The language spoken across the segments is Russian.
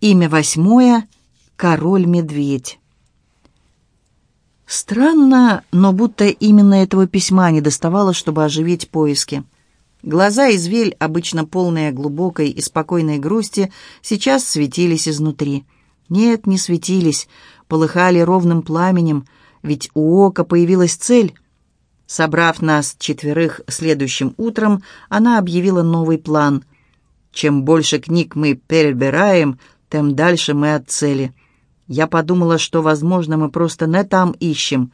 Имя восьмое — Король-медведь. Странно, но будто именно этого письма не доставало, чтобы оживить поиски. Глаза извель, обычно полные глубокой и спокойной грусти, сейчас светились изнутри. Нет, не светились, полыхали ровным пламенем, ведь у ока появилась цель. Собрав нас четверых следующим утром, она объявила новый план. Чем больше книг мы перебираем, тем дальше мы от цели. Я подумала, что, возможно, мы просто не там ищем.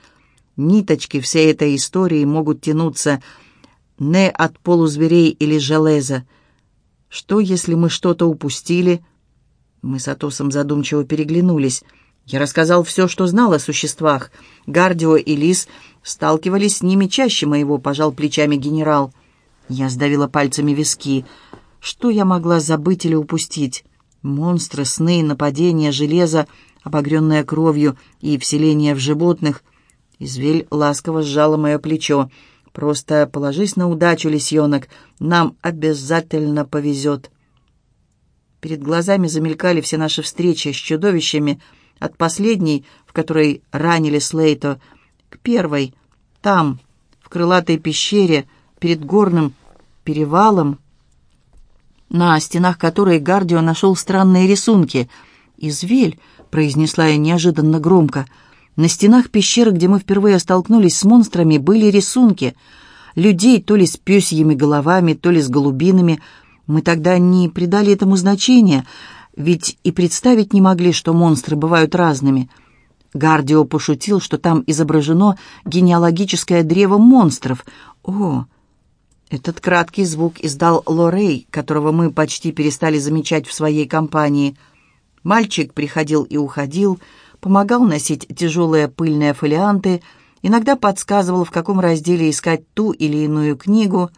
Ниточки всей этой истории могут тянуться не от полузверей или железа. Что, если мы что-то упустили? Мы с Атосом задумчиво переглянулись. Я рассказал все, что знал о существах. Гардио и Лис сталкивались с ними чаще моего, пожал плечами генерал. Я сдавила пальцами виски. Что я могла забыть или упустить? Монстры, сны, нападения, железо, обогренное кровью и вселение в животных. Извель ласково сжала мое плечо. «Просто положись на удачу, лисенок. Нам обязательно повезет». Перед глазами замелькали все наши встречи с чудовищами, от последней, в которой ранили Слейто, к первой, там, в крылатой пещере, перед горным перевалом, на стенах которой Гардио нашел странные рисунки. «Извель», — произнесла я неожиданно громко, — «на стенах пещеры, где мы впервые столкнулись с монстрами, были рисунки. Людей то ли с пёсьими головами, то ли с голубинами. Мы тогда не придали этому значения, ведь и представить не могли, что монстры бывают разными». Гардио пошутил, что там изображено генеалогическое древо монстров. О, этот краткий звук издал Лорей, которого мы почти перестали замечать в своей компании. Мальчик приходил и уходил, помогал носить тяжелые пыльные фолианты, иногда подсказывал, в каком разделе искать ту или иную книгу,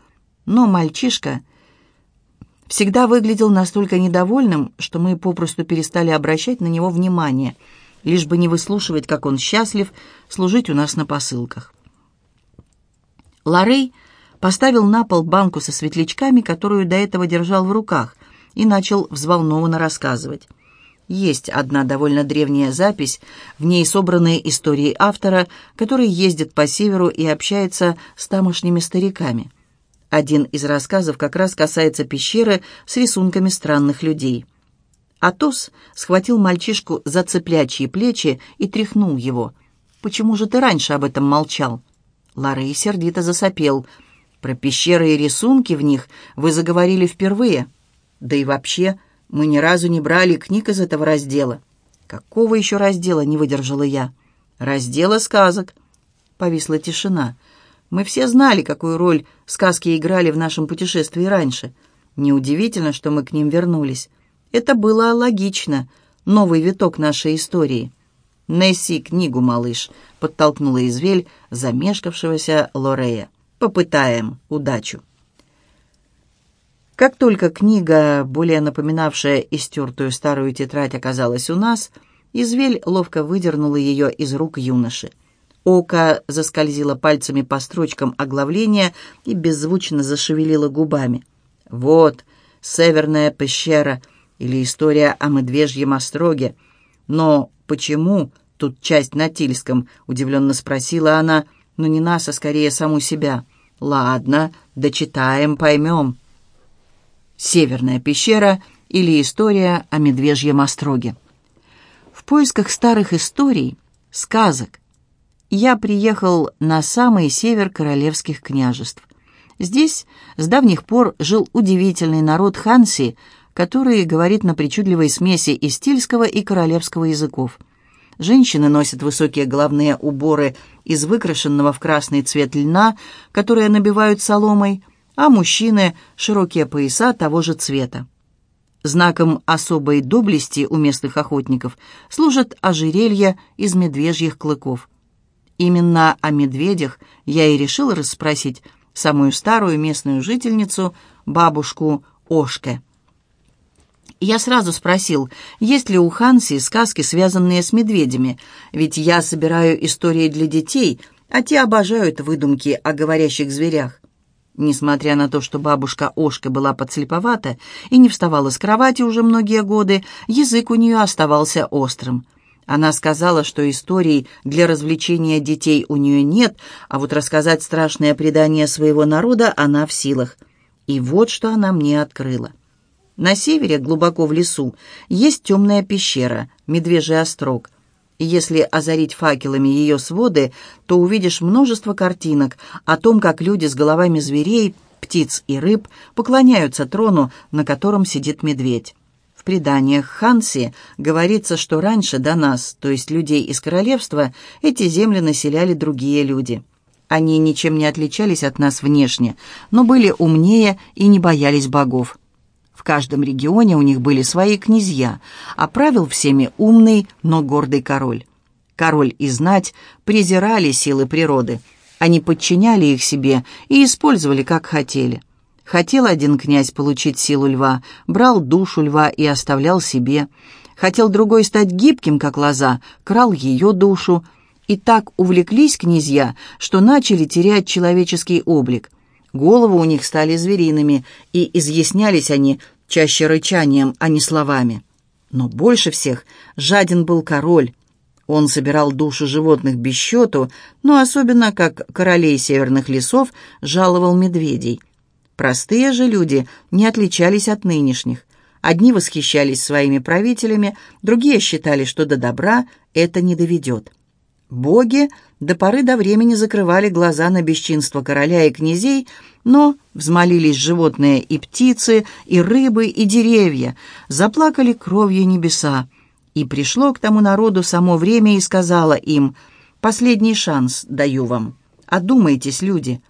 но мальчишка всегда выглядел настолько недовольным, что мы попросту перестали обращать на него внимание, лишь бы не выслушивать, как он счастлив служить у нас на посылках. Лорей — поставил на пол банку со светлячками, которую до этого держал в руках, и начал взволнованно рассказывать. Есть одна довольно древняя запись, в ней собранные истории автора, который ездит по северу и общается с тамошними стариками. Один из рассказов как раз касается пещеры с рисунками странных людей. Атос схватил мальчишку за цеплячьи плечи и тряхнул его. «Почему же ты раньше об этом молчал?» Ларей сердито засопел – про пещеры и рисунки в них вы заговорили впервые. Да и вообще, мы ни разу не брали книг из этого раздела. Какого еще раздела, не выдержала я? Раздела сказок. Повисла тишина. Мы все знали, какую роль сказки играли в нашем путешествии раньше. Неудивительно, что мы к ним вернулись. Это было логично. Новый виток нашей истории. «Неси книгу, малыш», — подтолкнула извель замешкавшегося Лорея. Попытаем удачу. Как только книга, более напоминавшая истертую старую тетрадь, оказалась у нас, Извель ловко выдернула ее из рук юноши. Око заскользило пальцами по строчкам оглавления и беззвучно зашевелило губами. «Вот, северная пещера» или «История о медвежьем остроге». «Но почему тут часть на Тильском?» — удивленно спросила она — но не нас, а скорее саму себя. Ладно, дочитаем, поймем. Северная пещера или история о медвежьем остроге. В поисках старых историй, сказок, я приехал на самый север королевских княжеств. Здесь с давних пор жил удивительный народ Ханси, который говорит на причудливой смеси истильского и королевского языков. Женщины носят высокие головные уборы из выкрашенного в красный цвет льна, которые набивают соломой, а мужчины — широкие пояса того же цвета. Знаком особой доблести у местных охотников служат ожерелья из медвежьих клыков. Именно о медведях я и решил расспросить самую старую местную жительницу, бабушку Ошке. Я сразу спросил, есть ли у Ханси сказки, связанные с медведями, ведь я собираю истории для детей, а те обожают выдумки о говорящих зверях. Несмотря на то, что бабушка Ошка была подслеповата и не вставала с кровати уже многие годы, язык у нее оставался острым. Она сказала, что историй для развлечения детей у нее нет, а вот рассказать страшное предание своего народа она в силах. И вот что она мне открыла. На севере, глубоко в лесу, есть темная пещера, Медвежий острог. И если озарить факелами ее своды, то увидишь множество картинок о том, как люди с головами зверей, птиц и рыб поклоняются трону, на котором сидит медведь преданиях Ханси говорится, что раньше до нас, то есть людей из королевства, эти земли населяли другие люди. Они ничем не отличались от нас внешне, но были умнее и не боялись богов. Каждом регионе у них были свои князья, а правил всеми умный, но гордый король. Король и знать презирали силы природы. Они подчиняли их себе и использовали, как хотели. Хотел один князь получить силу льва, брал душу льва и оставлял себе. Хотел другой стать гибким, как лоза, крал ее душу. И так увлеклись князья, что начали терять человеческий облик. Головы у них стали звериными, и изъяснялись они чаще рычанием, а не словами. Но больше всех жаден был король. Он собирал души животных без счету, но особенно, как королей северных лесов, жаловал медведей. Простые же люди не отличались от нынешних. Одни восхищались своими правителями, другие считали, что до добра это не доведет. Боги до поры до времени закрывали глаза на бесчинство короля и князей, но взмолились животные и птицы, и рыбы, и деревья, заплакали кровью небеса. И пришло к тому народу само время и сказала им, «Последний шанс даю вам. Одумайтесь, люди».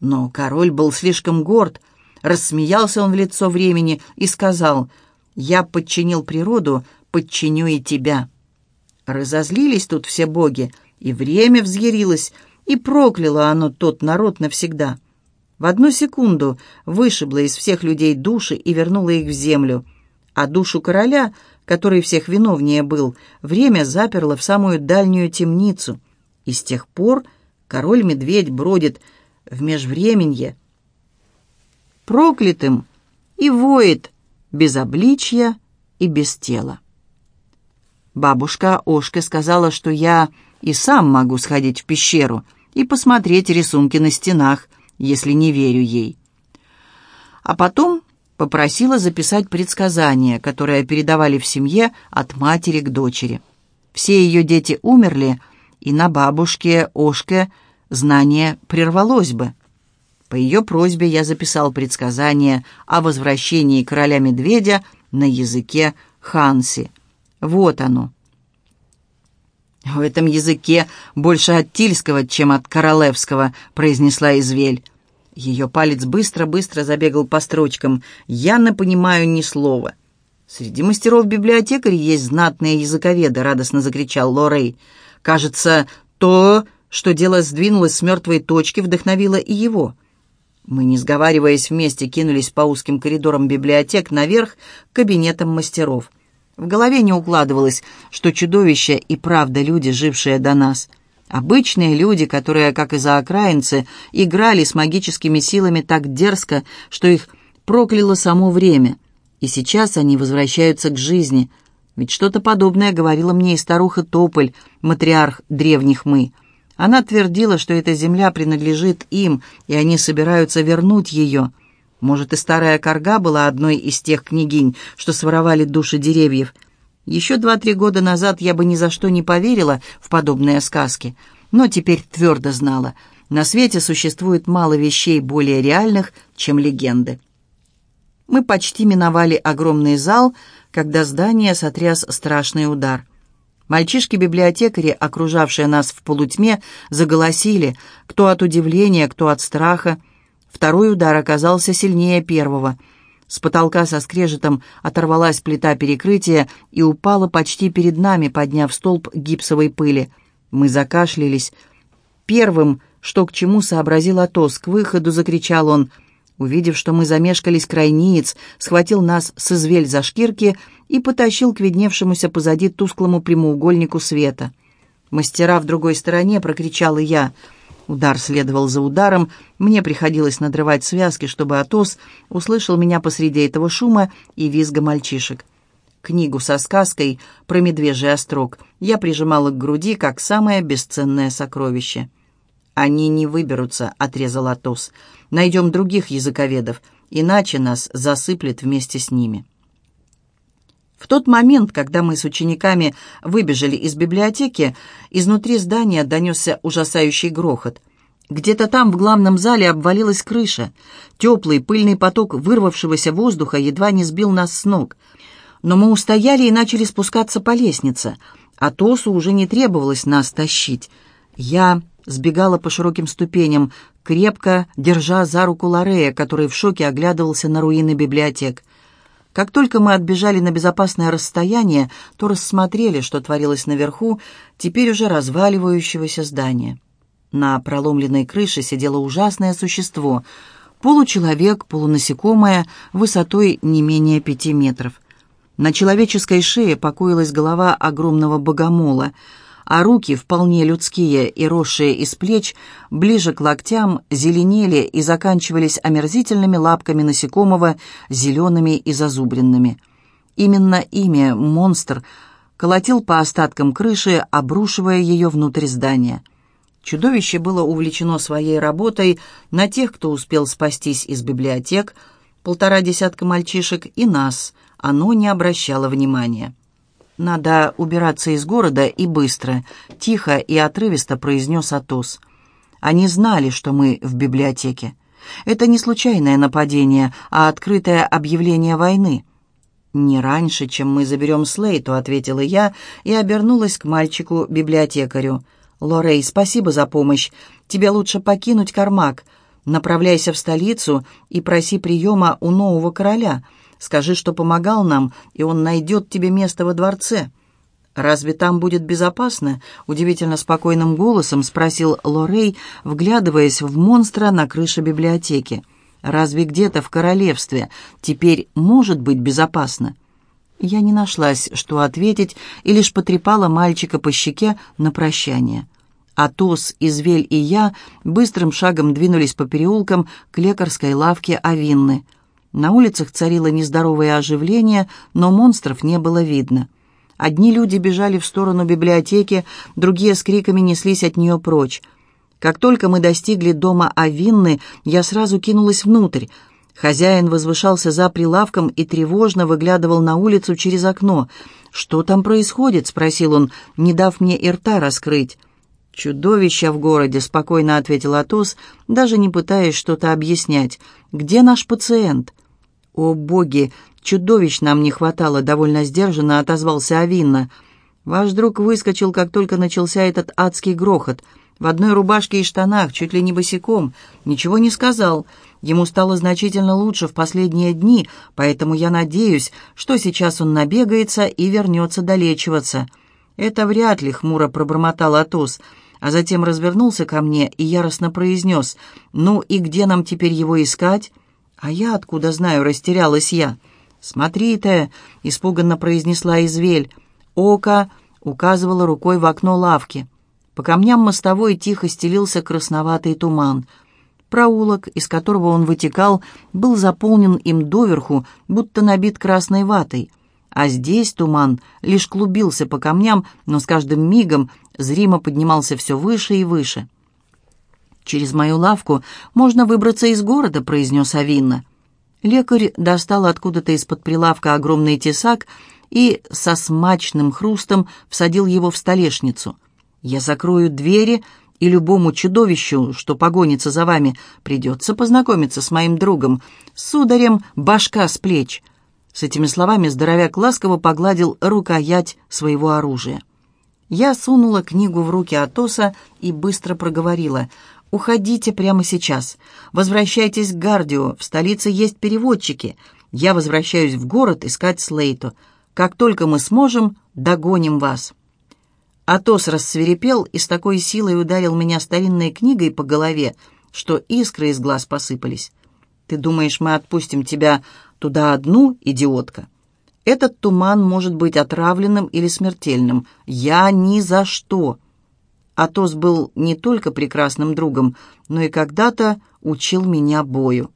Но король был слишком горд. Рассмеялся он в лицо времени и сказал, «Я подчинил природу, подчиню и тебя». Разозлились тут все боги, и время взъярилось, и прокляло оно тот народ навсегда. В одну секунду вышибло из всех людей души и вернуло их в землю. А душу короля, который всех виновнее был, время заперло в самую дальнюю темницу. И с тех пор король-медведь бродит в межвременье, проклятым и воет без обличья и без тела. Бабушка Ошка сказала, что я и сам могу сходить в пещеру и посмотреть рисунки на стенах, если не верю ей. А потом попросила записать предсказания, которые передавали в семье от матери к дочери. Все ее дети умерли, и на бабушке Ошке – знание прервалось бы. По ее просьбе я записал предсказание о возвращении короля-медведя на языке ханси. Вот оно. «В этом языке больше от тильского, чем от королевского», — произнесла Извель. Ее палец быстро-быстро забегал по строчкам. «Я не понимаю ни слова». «Среди мастеров-библиотекарей есть знатные языковеды», — радостно закричал Лорей. «Кажется, то, что дело сдвинулось с мертвой точки, вдохновило и его. Мы, не сговариваясь вместе, кинулись по узким коридорам библиотек наверх к кабинетам мастеров. В голове не укладывалось, что чудовища и правда люди, жившие до нас. Обычные люди, которые, как и заокраинцы, играли с магическими силами так дерзко, что их прокляло само время. И сейчас они возвращаются к жизни. Ведь что-то подобное говорила мне и старуха Тополь, матриарх древних мы — она твердила, что эта земля принадлежит им, и они собираются вернуть ее. Может, и старая корга была одной из тех княгинь, что своровали души деревьев. Еще два-три года назад я бы ни за что не поверила в подобные сказки, но теперь твердо знала, на свете существует мало вещей более реальных, чем легенды. Мы почти миновали огромный зал, когда здание сотряс страшный удар. Мальчишки-библиотекари, окружавшие нас в полутьме, заголосили, кто от удивления, кто от страха. Второй удар оказался сильнее первого. С потолка со скрежетом оторвалась плита перекрытия и упала почти перед нами, подняв столб гипсовой пыли. Мы закашлялись. Первым, что к чему сообразил Атос, к выходу закричал он — Увидев, что мы замешкались, крайниец схватил нас с извель за шкирки и потащил к видневшемуся позади тусклому прямоугольнику света. «Мастера в другой стороне!» — прокричала я. Удар следовал за ударом, мне приходилось надрывать связки, чтобы Атос услышал меня посреди этого шума и визга мальчишек. Книгу со сказкой про медвежий острог я прижимала к груди, как самое бесценное сокровище. «Они не выберутся», — отрезал Атос. «Найдем других языковедов, иначе нас засыплет вместе с ними». В тот момент, когда мы с учениками выбежали из библиотеки, изнутри здания донесся ужасающий грохот. Где-то там, в главном зале, обвалилась крыша. Теплый пыльный поток вырвавшегося воздуха едва не сбил нас с ног. Но мы устояли и начали спускаться по лестнице. А Тосу уже не требовалось нас тащить. Я сбегала по широким ступеням, крепко держа за руку Лорея, который в шоке оглядывался на руины библиотек. Как только мы отбежали на безопасное расстояние, то рассмотрели, что творилось наверху, теперь уже разваливающегося здания. На проломленной крыше сидело ужасное существо, получеловек, полунасекомое, высотой не менее пяти метров. На человеческой шее покоилась голова огромного богомола — а руки, вполне людские и росшие из плеч, ближе к локтям, зеленели и заканчивались омерзительными лапками насекомого, зелеными и зазубренными. Именно имя «монстр» колотил по остаткам крыши, обрушивая ее внутрь здания. Чудовище было увлечено своей работой на тех, кто успел спастись из библиотек, полтора десятка мальчишек и нас, оно не обращало внимания. «Надо убираться из города и быстро», — тихо и отрывисто произнес Атос. Они знали, что мы в библиотеке. Это не случайное нападение, а открытое объявление войны. «Не раньше, чем мы заберем Слейту», — ответила я и обернулась к мальчику-библиотекарю. «Лорей, спасибо за помощь. Тебе лучше покинуть Кармак. Направляйся в столицу и проси приема у нового короля. Скажи, что помогал нам, и он найдет тебе место во дворце». «Разве там будет безопасно?» — удивительно спокойным голосом спросил Лорей, вглядываясь в монстра на крыше библиотеки. «Разве где-то в королевстве теперь может быть безопасно?» Я не нашлась, что ответить, и лишь потрепала мальчика по щеке на прощание. Атос, Извель и я быстрым шагом двинулись по переулкам к лекарской лавке Авинны — на улицах царило нездоровое оживление, но монстров не было видно. Одни люди бежали в сторону библиотеки, другие с криками неслись от нее прочь. Как только мы достигли дома Авинны, я сразу кинулась внутрь. Хозяин возвышался за прилавком и тревожно выглядывал на улицу через окно. «Что там происходит?» — спросил он, не дав мне и рта раскрыть. «Чудовище в городе», — спокойно ответил Атос, даже не пытаясь что-то объяснять. «Где наш пациент?» «О, боги! Чудовищ нам не хватало!» — довольно сдержанно отозвался Авинна. «Ваш друг выскочил, как только начался этот адский грохот. В одной рубашке и штанах, чуть ли не босиком. Ничего не сказал. Ему стало значительно лучше в последние дни, поэтому я надеюсь, что сейчас он набегается и вернется долечиваться». «Это вряд ли», — хмуро пробормотал Атос, а затем развернулся ко мне и яростно произнес, «Ну и где нам теперь его искать?» «А я откуда знаю?» — растерялась я. «Смотри-то!» — испуганно произнесла Извель. Ока указывала рукой в окно лавки. По камням мостовой тихо стелился красноватый туман. Проулок, из которого он вытекал, был заполнен им доверху, будто набит красной ватой. А здесь туман лишь клубился по камням, но с каждым мигом зримо поднимался все выше и выше. «Через мою лавку можно выбраться из города», — произнес Авинна. Лекарь достал откуда-то из-под прилавка огромный тесак и со смачным хрустом всадил его в столешницу. «Я закрою двери, и любому чудовищу, что погонится за вами, придется познакомиться с моим другом, сударем башка с плеч». С этими словами здоровяк ласково погладил рукоять своего оружия. Я сунула книгу в руки Атоса и быстро проговорила. «Уходите прямо сейчас. Возвращайтесь к Гардио. В столице есть переводчики. Я возвращаюсь в город искать Слейту. Как только мы сможем, догоним вас». Атос рассверепел и с такой силой ударил меня старинной книгой по голове, что искры из глаз посыпались. «Ты думаешь, мы отпустим тебя туда одну, идиотка?» Этот туман может быть отравленным или смертельным. Я ни за что. Атос был не только прекрасным другом, но и когда-то учил меня бою.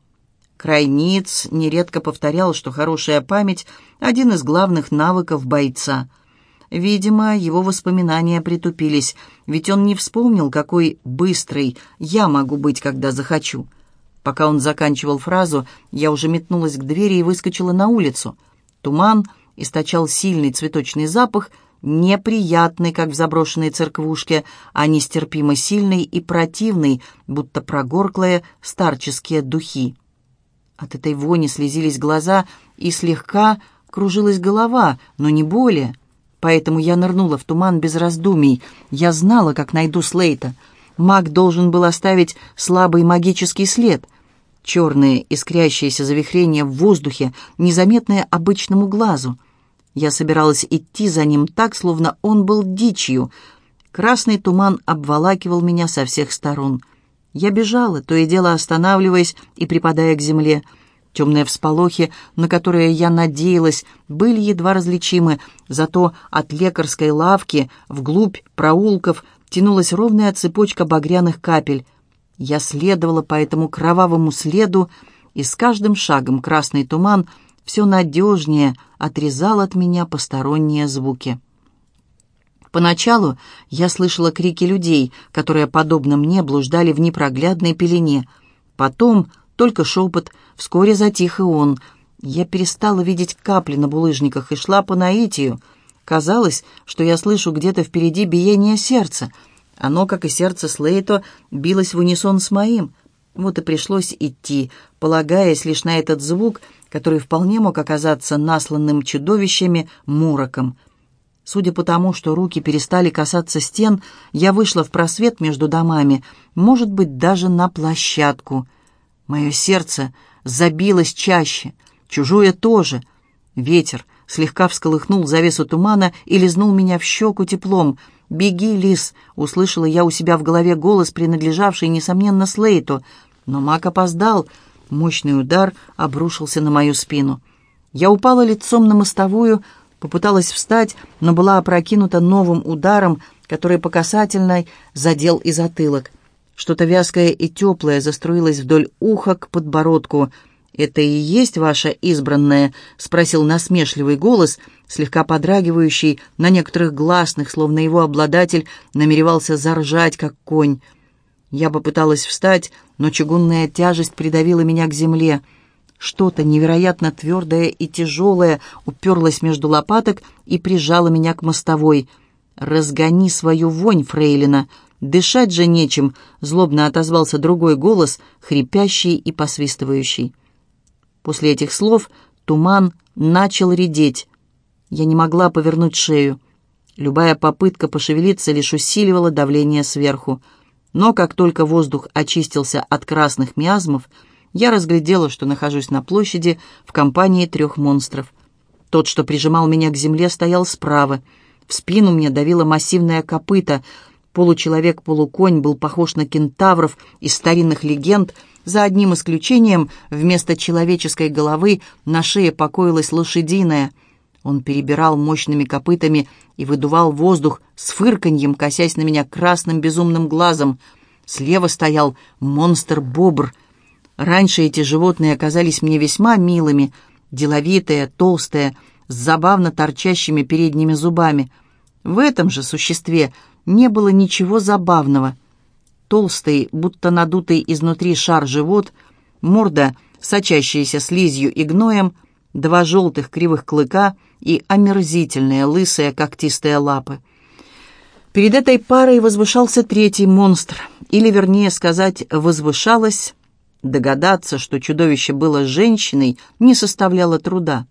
Крайниц нередко повторял, что хорошая память – один из главных навыков бойца. Видимо, его воспоминания притупились, ведь он не вспомнил, какой быстрый я могу быть, когда захочу. Пока он заканчивал фразу, я уже метнулась к двери и выскочила на улицу. Туман источал сильный цветочный запах, неприятный, как в заброшенной церквушке, а нестерпимо сильный и противный, будто прогорклые старческие духи. От этой вони слезились глаза и слегка кружилась голова, но не более. Поэтому я нырнула в туман без раздумий. Я знала, как найду Слейта. Маг должен был оставить слабый магический след. Черные искрящиеся завихрения в воздухе, незаметные обычному глазу. Я собиралась идти за ним так, словно он был дичью. Красный туман обволакивал меня со всех сторон — я бежала, то и дело останавливаясь и припадая к земле. Темные всполохи, на которые я надеялась, были едва различимы, зато от лекарской лавки вглубь проулков тянулась ровная цепочка багряных капель. Я следовала по этому кровавому следу, и с каждым шагом красный туман все надежнее отрезал от меня посторонние звуки. Поначалу я слышала крики людей, которые, подобно мне, блуждали в непроглядной пелене. Потом только шепот, вскоре затих и он. Я перестала видеть капли на булыжниках и шла по наитию. Казалось, что я слышу где-то впереди биение сердца. Оно, как и сердце Слейто, билось в унисон с моим. Вот и пришлось идти, полагаясь лишь на этот звук, который вполне мог оказаться насланным чудовищами мороком — Судя по тому, что руки перестали касаться стен, я вышла в просвет между домами, может быть, даже на площадку. Мое сердце забилось чаще, чужое тоже. Ветер слегка всколыхнул завесу тумана и лизнул меня в щеку теплом. «Беги, лис!» — услышала я у себя в голове голос, принадлежавший, несомненно, Слейту. Но маг опоздал. Мощный удар обрушился на мою спину. Я упала лицом на мостовую, Попыталась встать, но была опрокинута новым ударом, который по касательной задел и затылок. Что-то вязкое и теплое заструилось вдоль уха к подбородку. «Это и есть ваша избранная?» — спросил насмешливый голос, слегка подрагивающий на некоторых гласных, словно его обладатель намеревался заржать, как конь. Я попыталась встать, но чугунная тяжесть придавила меня к земле — что-то невероятно твердое и тяжелое уперлось между лопаток и прижало меня к мостовой. «Разгони свою вонь, фрейлина! Дышать же нечем!» — злобно отозвался другой голос, хрипящий и посвистывающий. После этих слов туман начал редеть. Я не могла повернуть шею. Любая попытка пошевелиться лишь усиливала давление сверху. Но как только воздух очистился от красных миазмов, я разглядела, что нахожусь на площади в компании трех монстров. Тот, что прижимал меня к земле, стоял справа. В спину мне давило массивное копыто. Получеловек-полуконь был похож на кентавров из старинных легенд. За одним исключением, вместо человеческой головы на шее покоилась лошадиная. Он перебирал мощными копытами и выдувал воздух с фырканьем, косясь на меня красным безумным глазом. Слева стоял монстр-бобр — Раньше эти животные оказались мне весьма милыми, деловитые, толстые, с забавно торчащими передними зубами. В этом же существе не было ничего забавного. Толстый, будто надутый изнутри шар живот, морда, сочащаяся слизью и гноем, два желтых кривых клыка и омерзительные лысые когтистые лапы. Перед этой парой возвышался третий монстр, или, вернее сказать, возвышалась Догадаться, что чудовище было женщиной, не составляло труда.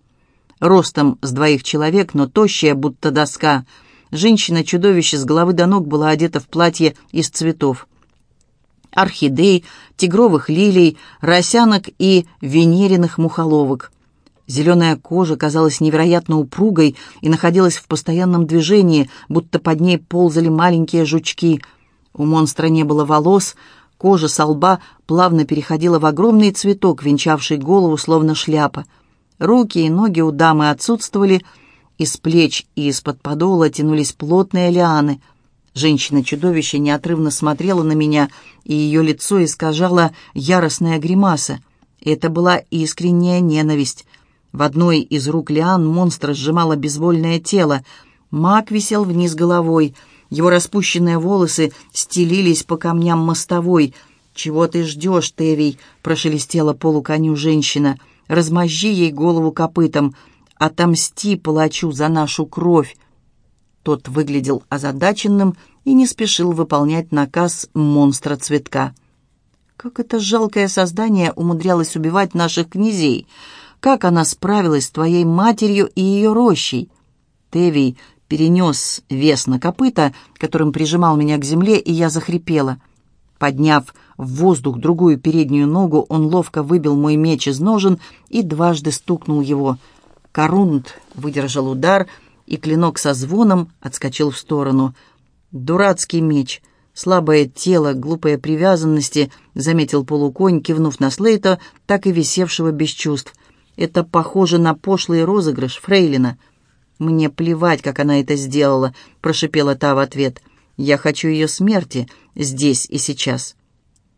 Ростом с двоих человек, но тощая, будто доска. Женщина-чудовище с головы до ног была одета в платье из цветов. Орхидей, тигровых лилий, росянок и венериных мухоловок. Зеленая кожа казалась невероятно упругой и находилась в постоянном движении, будто под ней ползали маленькие жучки. У монстра не было волос, Кожа со лба плавно переходила в огромный цветок, венчавший голову, словно шляпа. Руки и ноги у дамы отсутствовали, из плеч и из-под подола тянулись плотные лианы. Женщина-чудовище неотрывно смотрела на меня, и ее лицо искажала яростная гримаса. Это была искренняя ненависть. В одной из рук Лиан монстра сжимало безвольное тело. Маг висел вниз головой. Его распущенные волосы стелились по камням мостовой. «Чего ты ждешь, Тевий?» — прошелестела полуконю женщина. «Размозжи ей голову копытом. Отомсти палачу за нашу кровь!» Тот выглядел озадаченным и не спешил выполнять наказ монстра-цветка. Как это жалкое создание умудрялось убивать наших князей? Как она справилась с твоей матерью и ее рощей? Тевий перенес вес на копыта, которым прижимал меня к земле, и я захрипела. Подняв в воздух другую переднюю ногу, он ловко выбил мой меч из ножен и дважды стукнул его. Корунд выдержал удар — и клинок со звоном отскочил в сторону. «Дурацкий меч!» «Слабое тело, глупые привязанности», — заметил полуконь, кивнув на Слейта, так и висевшего без чувств. «Это похоже на пошлый розыгрыш Фрейлина». «Мне плевать, как она это сделала», — прошипела та в ответ. «Я хочу ее смерти здесь и сейчас».